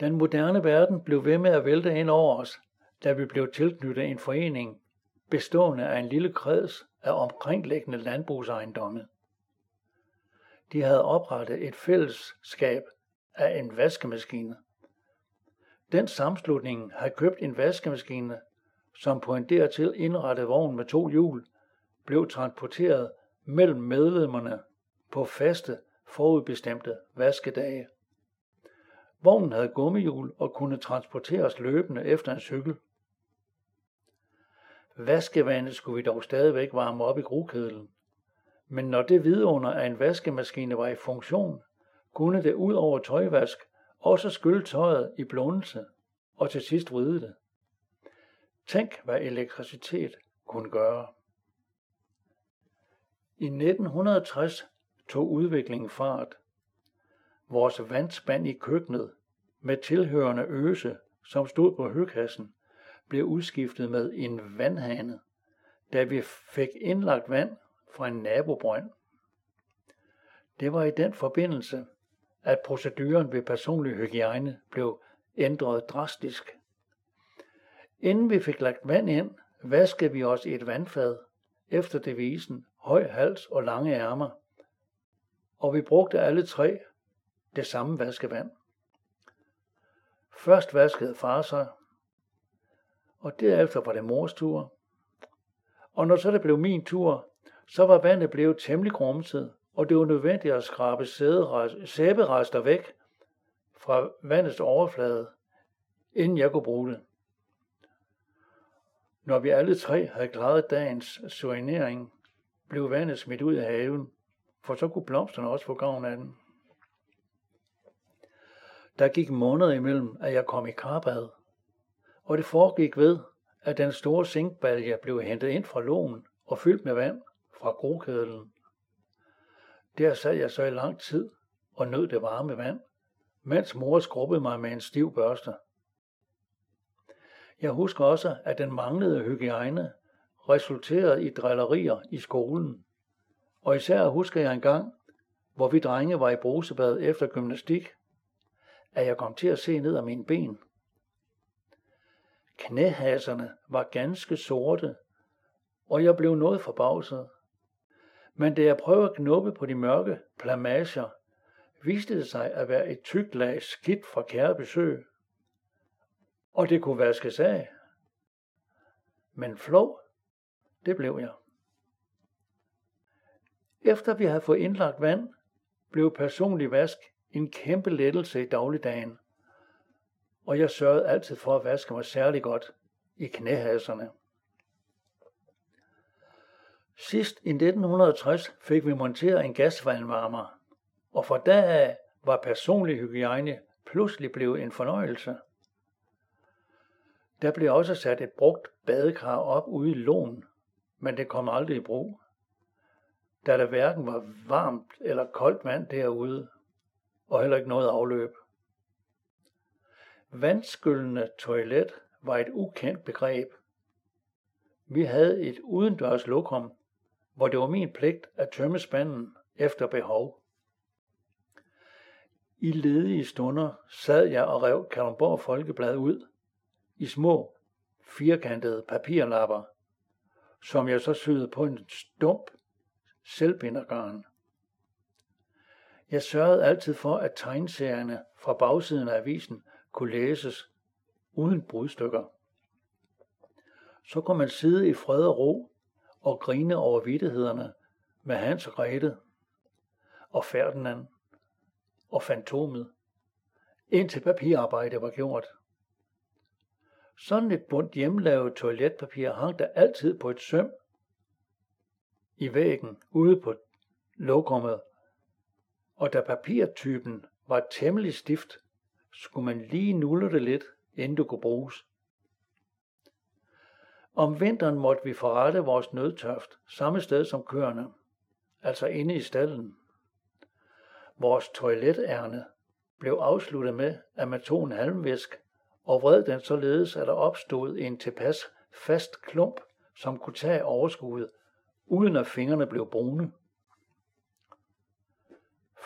Den moderne verden blev ved med at vælte ind over os, da vi blev tilknyttet en forening bestående af en lille kreds af omkringliggende landbrugsejendomme. De havde oprettet et fællesskab af en vaskemaskine. Den sammenslutning havde købt en vaskemaskine, som på en dertil indrettet vogn med to hjul blev transporteret mellem medlemmerne på faste forudbestemte vaskedage. Vognen havde gummihjul og kunne transporteres løbende efter en cykel. Vaskevandet skulle vi dog stadigvæk varme op i grukedlen. Men når det vidunder af en vaskemaskine var i funktion, kunne det ud over tøjvask også skylle tøjet i blundelse og til sidst vride det. Tænk, hvad elektricitet kunne gøre. I 1960 tog udviklingen fart. Vores vandspand i køkkenet med tilhørende øse, som stod på høkassen, blev udskiftet med en vandhane, da vi fik indlagt vand fra en nabobrønd. Det var i den forbindelse, at proceduren ved personlig hygiejne blev ændret drastisk. Inden vi fik lagt vand ind, vaskede vi os i et vandfad efter devisen høj hals og lange ærmer. Og vi brugte alle tre det samme vaskevand. Først vaskede far sig, og derefter var det mors tur. Og når så det blev min tur, så var vandet blevet temmelig grumset, og det var nødvendigt at skrabe sæberester væk fra vandets overflade, inden jeg kunne bruge det. Når vi alle tre havde klaret dagens surinering, blev vandet smidt ud af haven, for så kunne blomsterne også få gavn af den. Der gik måneder imellem, at jeg kom i karbad, og det foregik ved, at den store sinkbalje blev hentet ind fra lågen og fyldt med vand fra grokedlen. Der sad jeg så i lang tid og nød det varme vand, mens mor skrubbede mig med en stiv børste. Jeg husker også, at den manglede hygiejne resulterede i drillerier i skolen. Og især husker jeg en gang, hvor vi drenge var i brusebad efter gymnastik, at jeg kom til at se ned ad mine ben. Knæhaserne var ganske sorte, og jeg blev noget forbavset. Men da jeg prøvede at knuppe på de mørke plamager, viste det sig at være et tykt lag skidt fra kære besøg. Og det kunne vaskes af. Men flov, det blev jeg. Efter vi havde fået indlagt vand, blev personlig vask en kæmpe lettelse i dagligdagen, og jeg sørgede altid for at vaske mig særlig godt i knæhaserne. Sidst i 1960 fik vi monteret en gasvandvarmer, og fra da af var personlig hygiejne pludselig blevet en fornøjelse. Der blev også sat et brugt badekar op ude i lån, men det kom aldrig i brug, da der hverken var varmt eller koldt vand derude, og heller ikke noget afløb. Vandskyllende toilet var et ukendt begreb. Vi havde et udendørs lokum, hvor det var min pligt at tømme spanden efter behov. I ledige stunder sad jeg og rev Kalundborg Folkeblad ud i små, firkantede papirlapper, som jeg så syede på en stump selvbindergarn. Jeg sørgede altid for, at tegnserierne fra bagsiden af avisen kunne læses uden brudstykker. Så kunne man sidde i fred og ro og grine over vidtighederne med Hans og Grete og Ferdinand og Fantomet, indtil papirarbejdet var gjort. Sådan et bundt hjemmelavet toiletpapir hang der altid på et søm i væggen ude på lokummet, og da papirtypen var temmelig stift, skulle man lige nulle det lidt, inden du kunne bruges. Om vinteren måtte vi forrette vores nødtørft samme sted som køerne, altså inde i stallen. Vores toiletærne blev afsluttet med, at man tog en halmvæsk og vred den således, at der opstod en tilpas fast klump, som kunne tage overskuddet, uden at fingrene blev brune.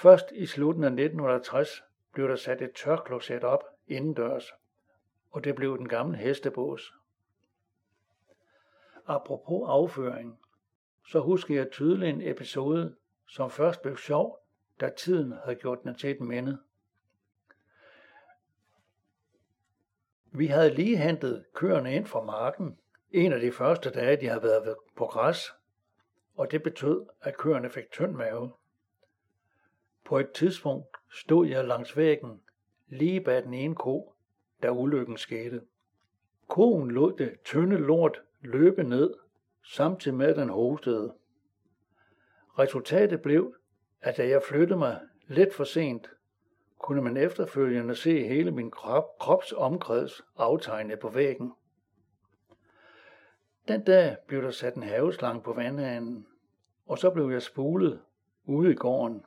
Først i slutningen af 1960 blev der sat et tørkloset op indendørs, og det blev den gamle hestebås. Apropos afføring, så husker jeg tydeligt en episode, som først blev sjov, da tiden havde gjort den til et minde. Vi havde lige hentet køerne ind fra marken, en af de første dage, de havde været på græs, og det betød, at køerne fik tynd mave. På et tidspunkt stod jeg langs væggen, lige bag den ene ko, da ulykken skete. Koen lod det tynde lort løbe ned, samtidig med at den hostede. Resultatet blev, at da jeg flyttede mig lidt for sent, kunne man efterfølgende se hele min krop, krops omkreds aftegnet på væggen. Den dag blev der sat en haveslang på vandhanen, og så blev jeg spulet ude i gården.